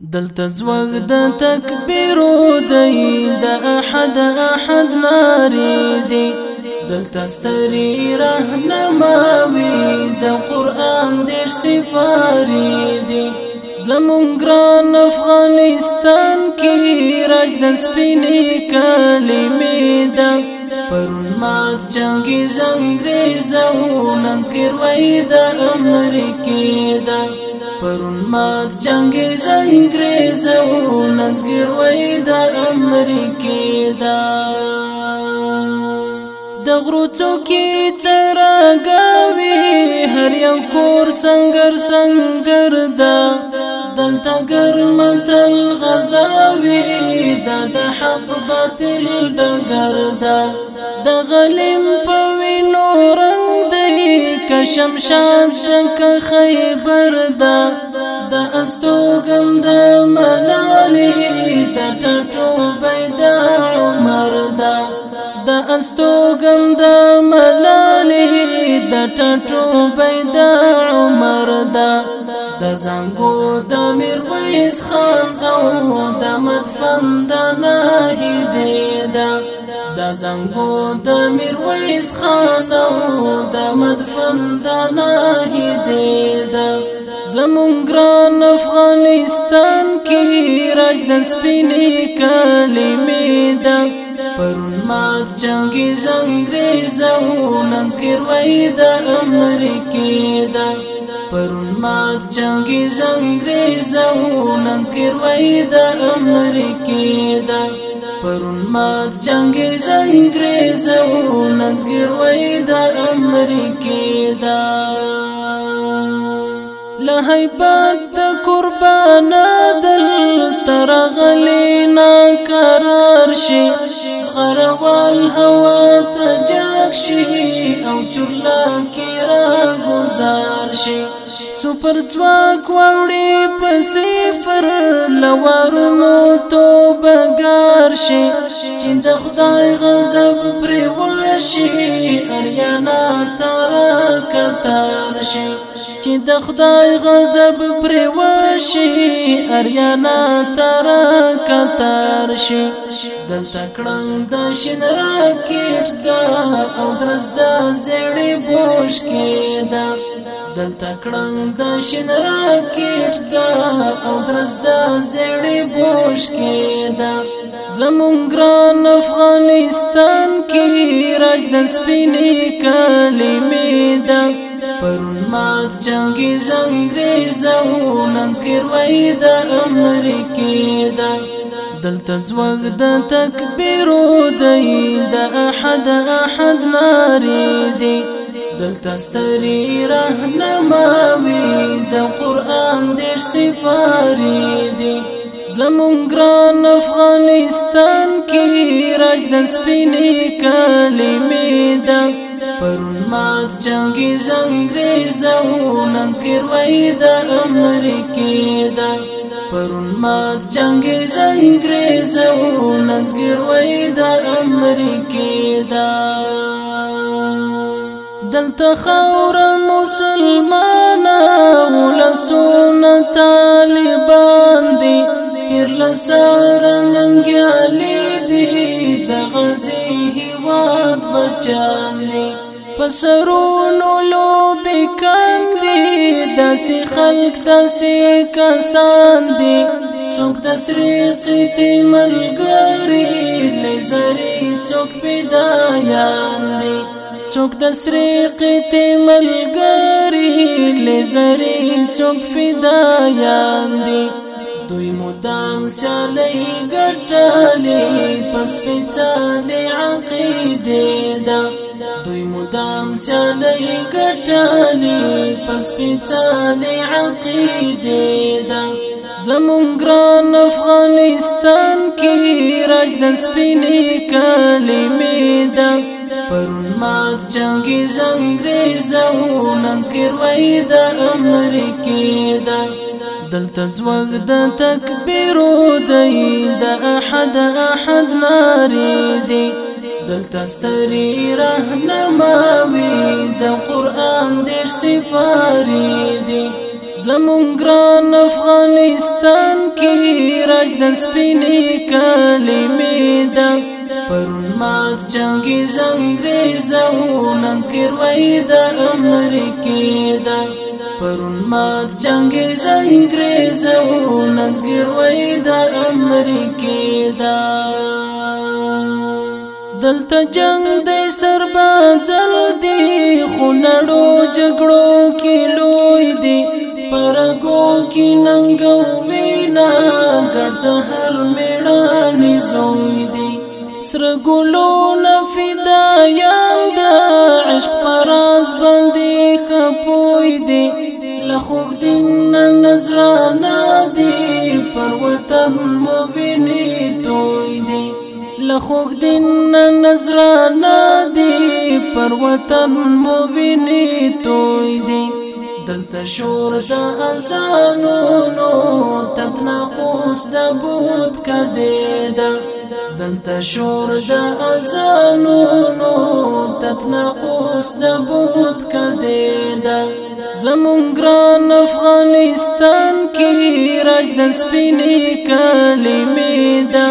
دلته زوګ د تکبیر دی د احد احد لاري دی دلته ستري رهنماوي د قران د سفاري دی زمون ګران افغانستان کې راج د سپینې کلمې ده پرون مات جنگي زنګ زونن سکروي د امریکې ده پرون مات جنگی زنگریز و ننزگیر وی دا امریکی دا د غرو څوکې څرګاوي هر یو کور سنگر سنگر دا دلته ګرم تل غزاوي دا د حق باطل ډګر دا د غلیم په وینو رنگ شمشاد که خیبر دا د استوګم د ملالی د ټټو پیدا عمر دا د استوګم د ملالی د ټټو پیدا عمر دا د زنګو د میرویس خان غو د مدفن د ناهید دا د زنګو د میرویس خان غو د مدفن د ناهید دا زمون ګران افغانستان کې راج د سپینې کلمې دا پرون مات جنگي زنګ دې زو نن سکر وای د امریکې دا پرون مات جنگی زنگریزو نن سکروی دا امریکی دا پرون مات جنگی زنگریزو نن سکروی دا امریکی دا لحیبات دا قربانا دل ترغلی ناکرار شی زغروال هوا تجاک شی یو چولا کې را گزار شي سپر ځواک وړي پسې پر لوارونو توبګار شي چې د خدای غضب پر واشي اریانا تر کتار شي چې د خدای غضب پر واشي اریانا تر کتار شي د تکړنګ د شین راکټ دا او درز د زړې بوش کې دا دلته کړنګ د شین راکټ دا او درز د زړې بوش کې دا زمون ګران افغانستان کې راج د سپینې کلمې دا پرون مات جنگي زنګري زونن سکروي د امریکې دا دلته زوګ د تکبیر دی د احد احد ناری دی دلته ستری رهنما وي د قران دیر سپاری دی زمون ګران افغانستان کې راج د سپینې کلمې ده پرون مات جنگي زنګري زونن سکروي د امریکې ده پرون مات جنگي زنګري زونن سکروي د امریکې ده دلته خاور مسلمان ولسونه طالبان دي تیر لساره ننګیالي دي د غزي هواد بچان دي پسرونو لوبې کاندي داسې خلک داسې کسان دي څوک د سرې قیتې ملګري لزري څوک پیدایان دي څوک د سری قتی ملګری لزری څوک فدا یاندي دوی مدام سالي ګټلې پس پېڅلې عقیده دا دوی مدام سالي ګټلې پس پېڅلې عقیده دا زمون ګران افغانستان کې راج د سپینې کلمې ده پرون مات جنگی زنگریز او نن سکروی د امریکې دا دلته زوغ د تکبیر دی د احد احد ناری دی دلته ستری رهنماوی د قران دیر سپاری دی زمون ګران افغانستان کې راج د سپینې کلمې دا پرون مات جنگی زنگریزو ننسکر وی دا امریکی دا پرون مات جنگی زنگریزو ننسکر وی دا امریکی دا دلته جنگ د سربا ځل دی خونړو جګړو کې لوی دی پرګو کې ننګو وینا ګرد هر میړانې زوی دی سره ګلو نه فدا یان د عشق پراز باندې خپوي دي لخوب دین نظرانه دي پر وطن مو ویني توي دي لخوب دین نظرانه دي پر وطن مو ویني توي دي دلته شور د اذانونو تتنا قوس د بوت کده ده دلته شور د ازانونو تتناقص د بوت کدی دا زمون ګران افغانستان کې راج د سپینې کلمې دا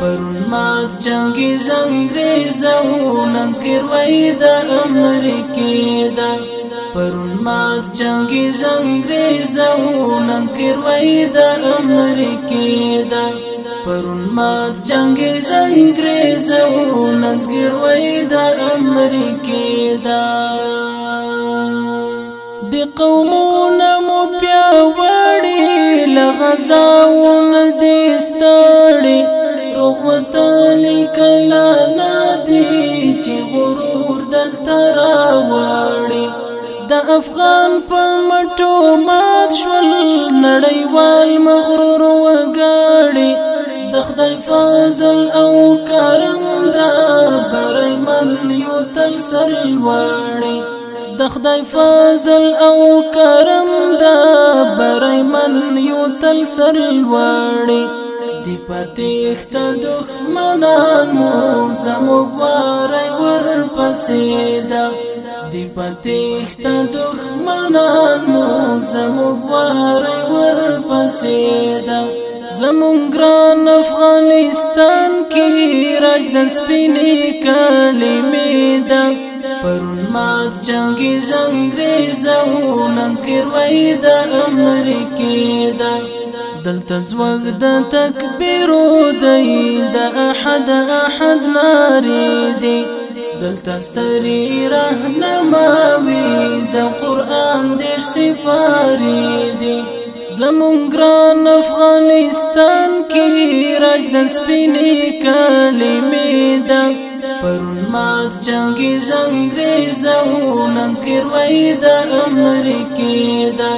پرون مات جنگي زنګريزو نن سکر مې د امریکې دا پرون مات جنگي زنګريزو نن سکر مې د امریکې دا پرون مات جنگی زنگریز و ننزگیر وی دا امریکی دا دی قومون مو پیاوڑی لغزاون دیستاڑی روخ و تالی کلانا دی چی غرور دل تراوڑی د افغان په مټو مات شول خدای فضل او کرم دا برای من یو تل سر وړي د خدای فضل او کرم دا برای من یو تل سر وړي دی پتیخت دښمنان مو زمو واره ور پسې دا دی پتیخت دښمنان مو زمو واره ور پسې دا زمون ګران افغانستان کې راج د سپینې کلمې ده پرون مات جنگي زنګريزه نن سکروي د امریکې ده دلته زوګ د تکبیر دی د احد احد ناری دی دلته ستری رهنماوي د قران دې سپاری دی زمون ګران افغانستان کې راج د سپینې کلمې ده پرون مات جنگي زنګريزو نن سکروي د امریکې ده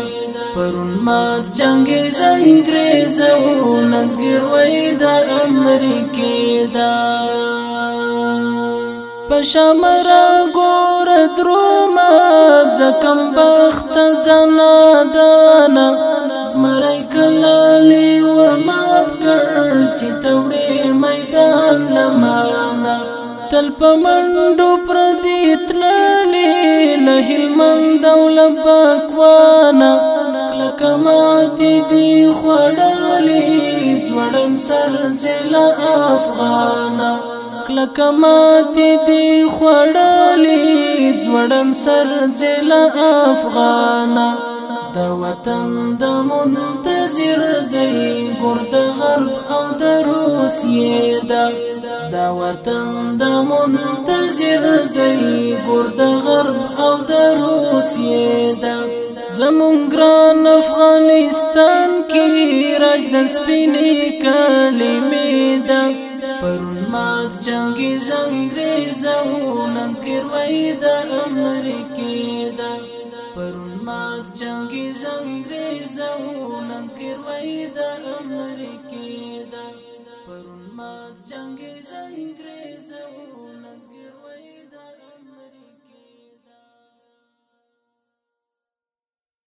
پرون مات جنگي زنګريزو نن سکروي د امریکې ده پښمره ګور دروما ځکم بخت زنادانه زمری کلالی و مات کر چی توڑی میدان لمانا تل پا مندو پردی تلالی لحل من دول باکوانا کلکا ماتی دی خوڑالی زوڑن سر زلا افغانا کلکا ماتی دی خوڑالی زوڑن سر زلا افغانا د وطن د منتظر دی ګرد غرب او د روسیې دا د وطن د منتظر دی ګرد غرب او د روسیې دا زمون ګران افغانستان کې راج د سپینې کلمې دا پرون مات جنگي زنګ ریزو نن سکر وای د امریکې دا محمد جنگی زنگ